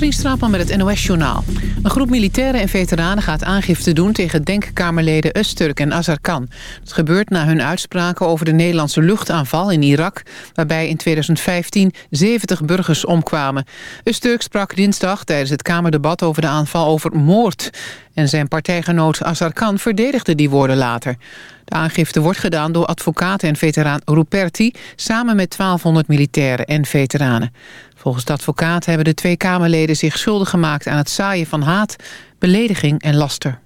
Katrien Straatman met het NOS-journaal. Een groep militairen en veteranen gaat aangifte doen... tegen denkkamerleden Öztürk en Azarkan. Dat gebeurt na hun uitspraken over de Nederlandse luchtaanval in Irak... waarbij in 2015 70 burgers omkwamen. Öztürk sprak dinsdag tijdens het Kamerdebat over de aanval over moord. En zijn partijgenoot Azarkan verdedigde die woorden later. De aangifte wordt gedaan door advocaat en veteraan Ruperti... samen met 1200 militairen en veteranen. Volgens de advocaat hebben de twee Kamerleden zich schuldig gemaakt... aan het zaaien van haat, belediging en laster.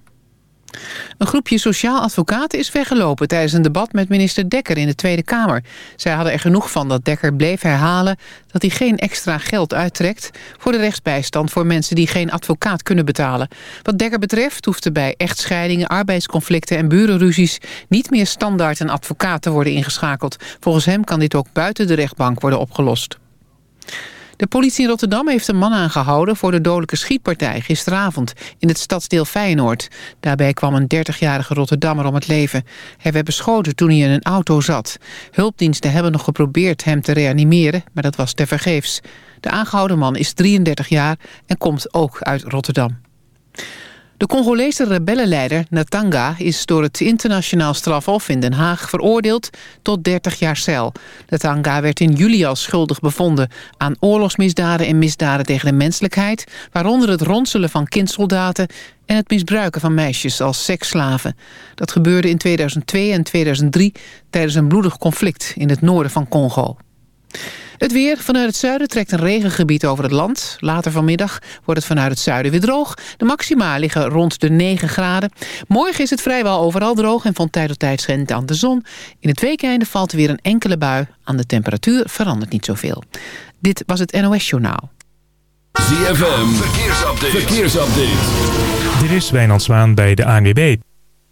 Een groepje sociaal advocaten is weggelopen tijdens een debat met minister Dekker in de Tweede Kamer. Zij hadden er genoeg van dat Dekker bleef herhalen dat hij geen extra geld uittrekt voor de rechtsbijstand voor mensen die geen advocaat kunnen betalen. Wat Dekker betreft hoeft er bij echtscheidingen, arbeidsconflicten en burenruzies niet meer standaard een advocaat te worden ingeschakeld. Volgens hem kan dit ook buiten de rechtbank worden opgelost. De politie in Rotterdam heeft een man aangehouden... voor de dodelijke schietpartij gisteravond in het stadsdeel Feyenoord. Daarbij kwam een 30-jarige Rotterdammer om het leven. Hij werd beschoten toen hij in een auto zat. Hulpdiensten hebben nog geprobeerd hem te reanimeren... maar dat was tevergeefs. De aangehouden man is 33 jaar en komt ook uit Rotterdam. De Congolese rebellenleider Natanga is door het internationaal strafhof in Den Haag veroordeeld tot 30 jaar cel. Natanga werd in juli al schuldig bevonden aan oorlogsmisdaden en misdaden tegen de menselijkheid, waaronder het ronselen van kindsoldaten en het misbruiken van meisjes als seksslaven. Dat gebeurde in 2002 en 2003 tijdens een bloedig conflict in het noorden van Congo. Het weer. Vanuit het zuiden trekt een regengebied over het land. Later vanmiddag wordt het vanuit het zuiden weer droog. De maxima liggen rond de 9 graden. Morgen is het vrijwel overal droog en van tijd tot tijd schijnt aan de zon. In het weekende valt er weer een enkele bui. Aan de temperatuur verandert niet zoveel. Dit was het NOS Journaal. ZFM. Verkeersupdate. Verkeersupdate. Dit is Wijnand Zwaan bij de ANWB.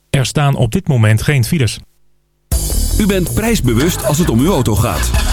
Er staan op dit moment geen files. U bent prijsbewust als het om uw auto gaat.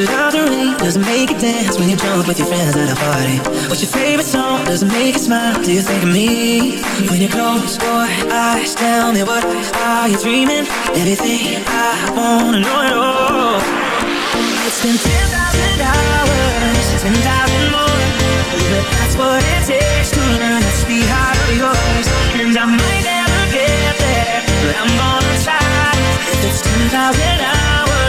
your lingerie Does it make you dance when you're drunk with your friends at a party. What's your favorite song Does it make you smile? Do you think of me when you close your eyes? Tell me what are you dreaming? Everything I wanna know at all. It's been ten thousand hours, ten thousand more, but that's what it takes to learn to be hard of yours. And I might never get there, but I'm gonna try. If it's ten thousand hours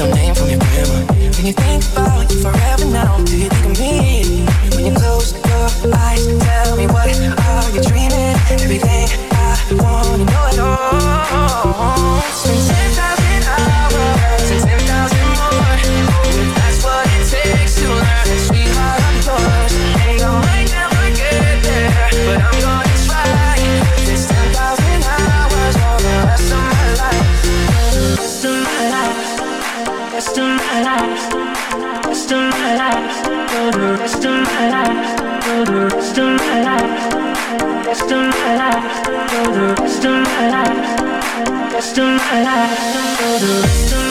a name from your grandma. Can you think rest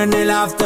seguimos en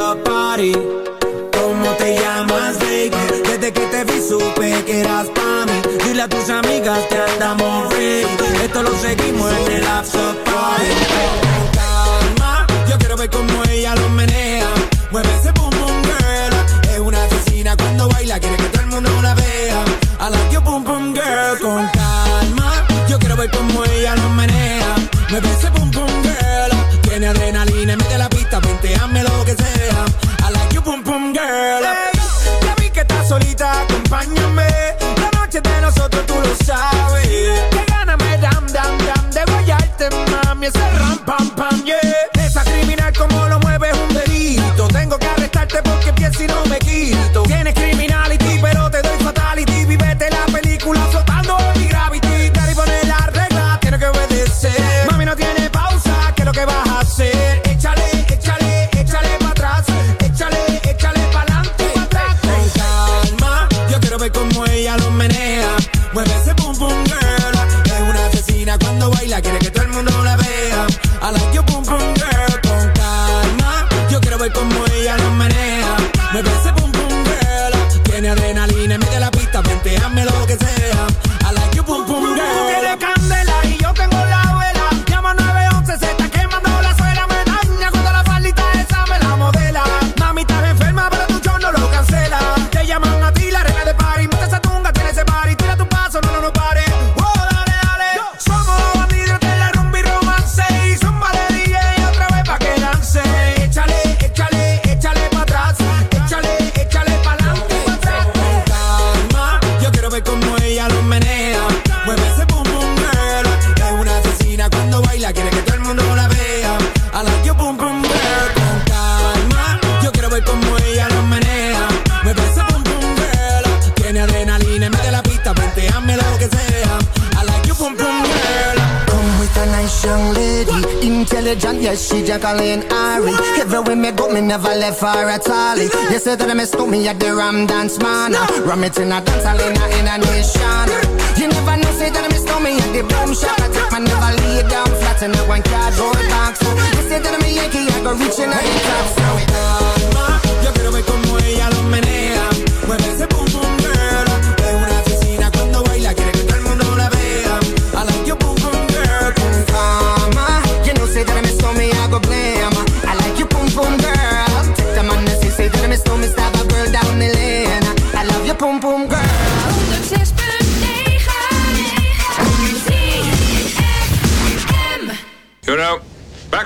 Intelligent, yes, she Jacqueline Ari. Everywhere me go, me never left her at all. You say that I missed me at the Ram Dance Man. Ram it in a dance, I in a nation. You never know, say that I missed me at the boom shop. I take my never lay down flat in a one cardboard box. You said that I'm Yankee, I go reaching out the top. So it.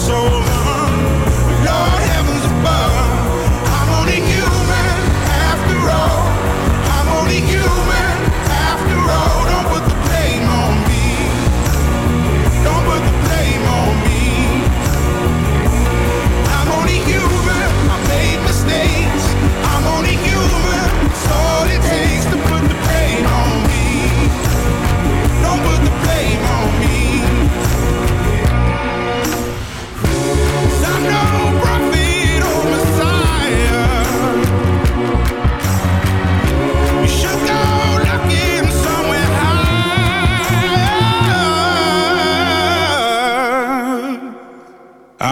soul.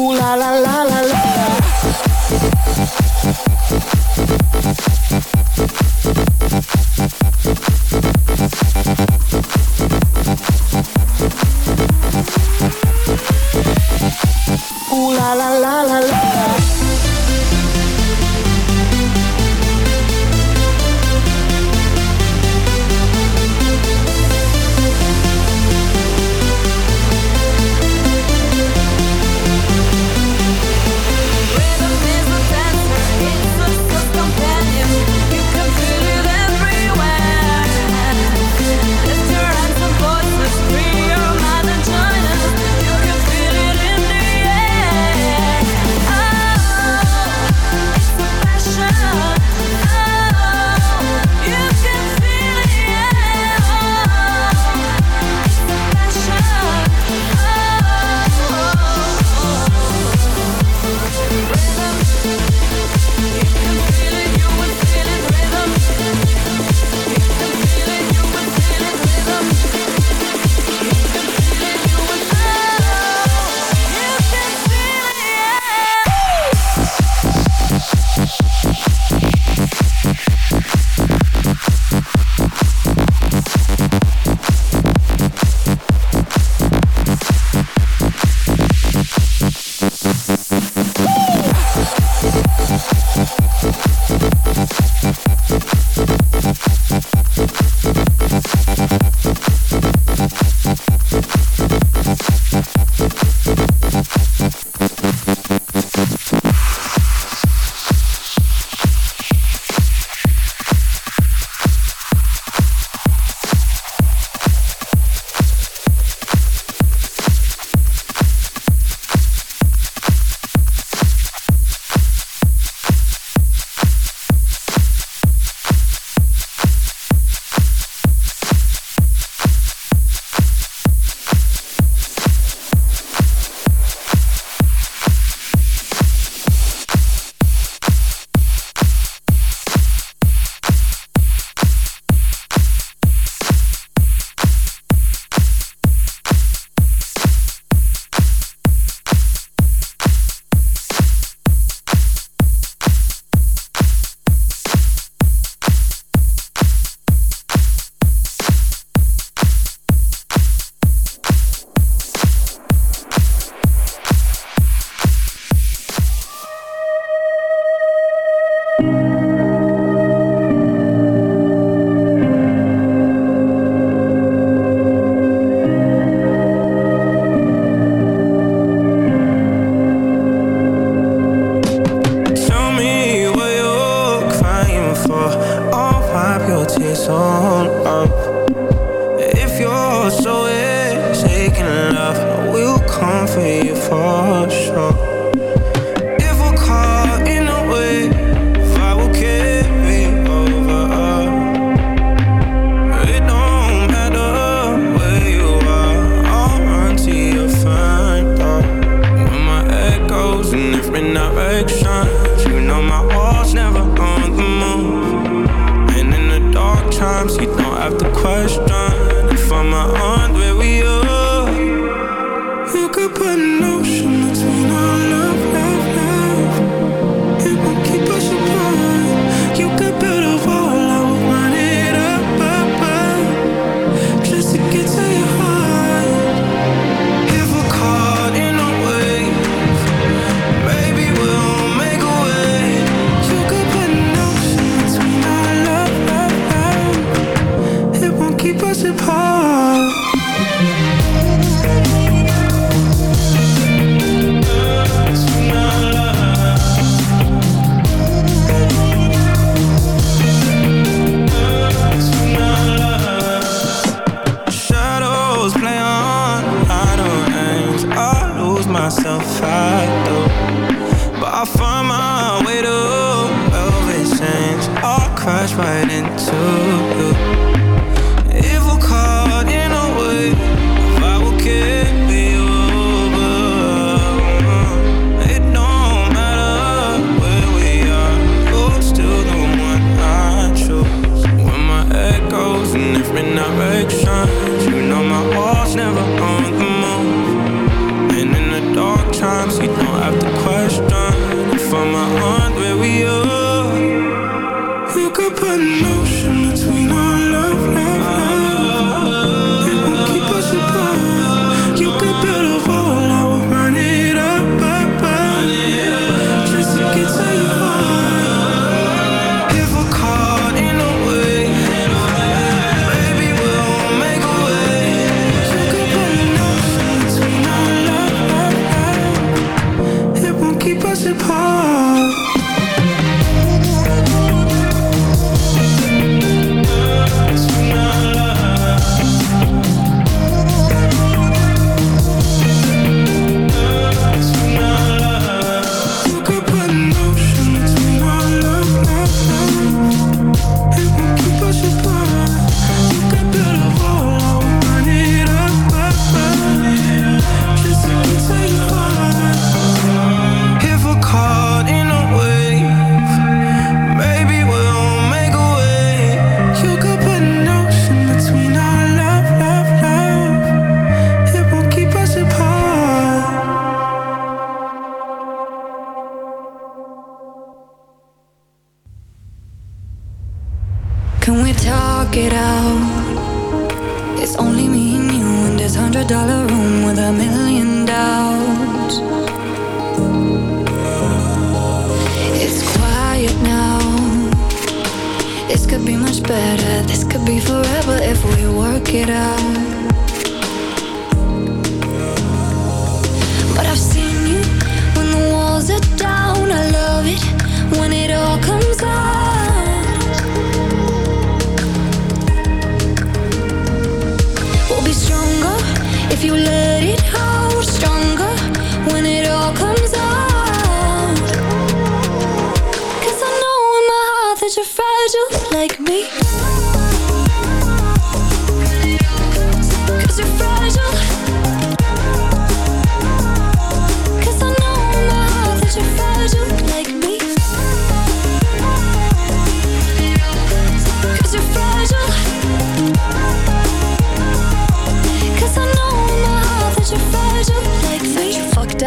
Ooh la la la. Question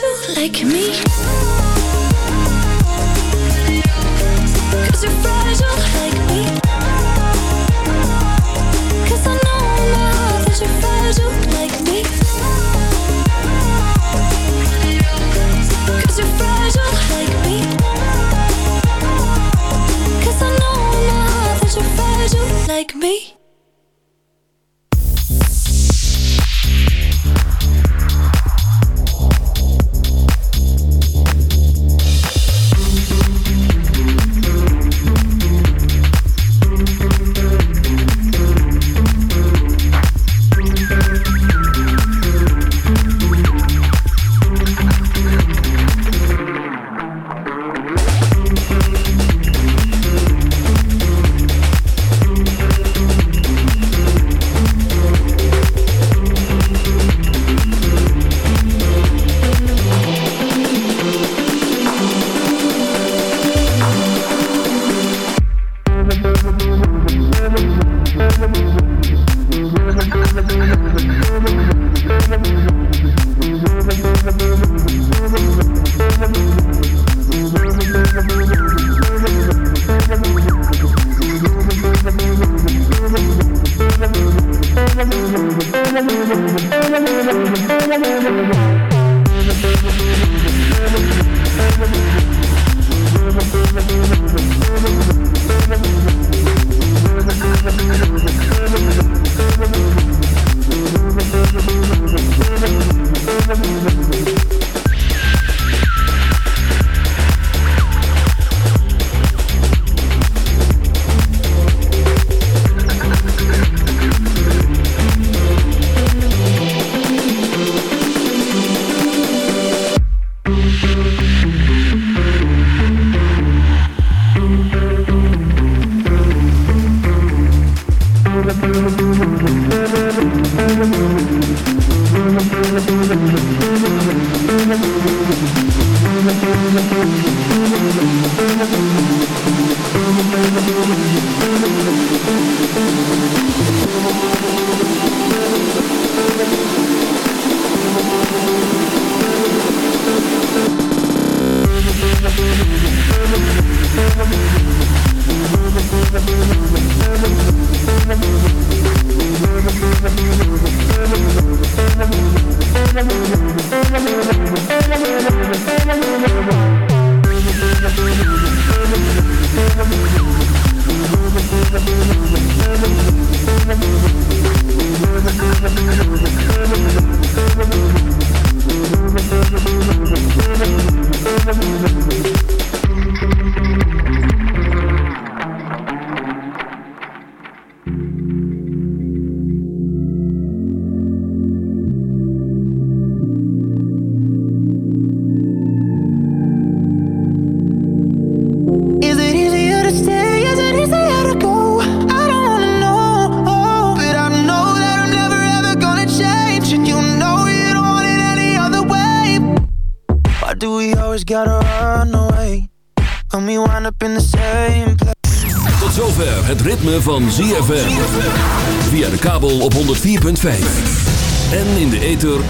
do like me.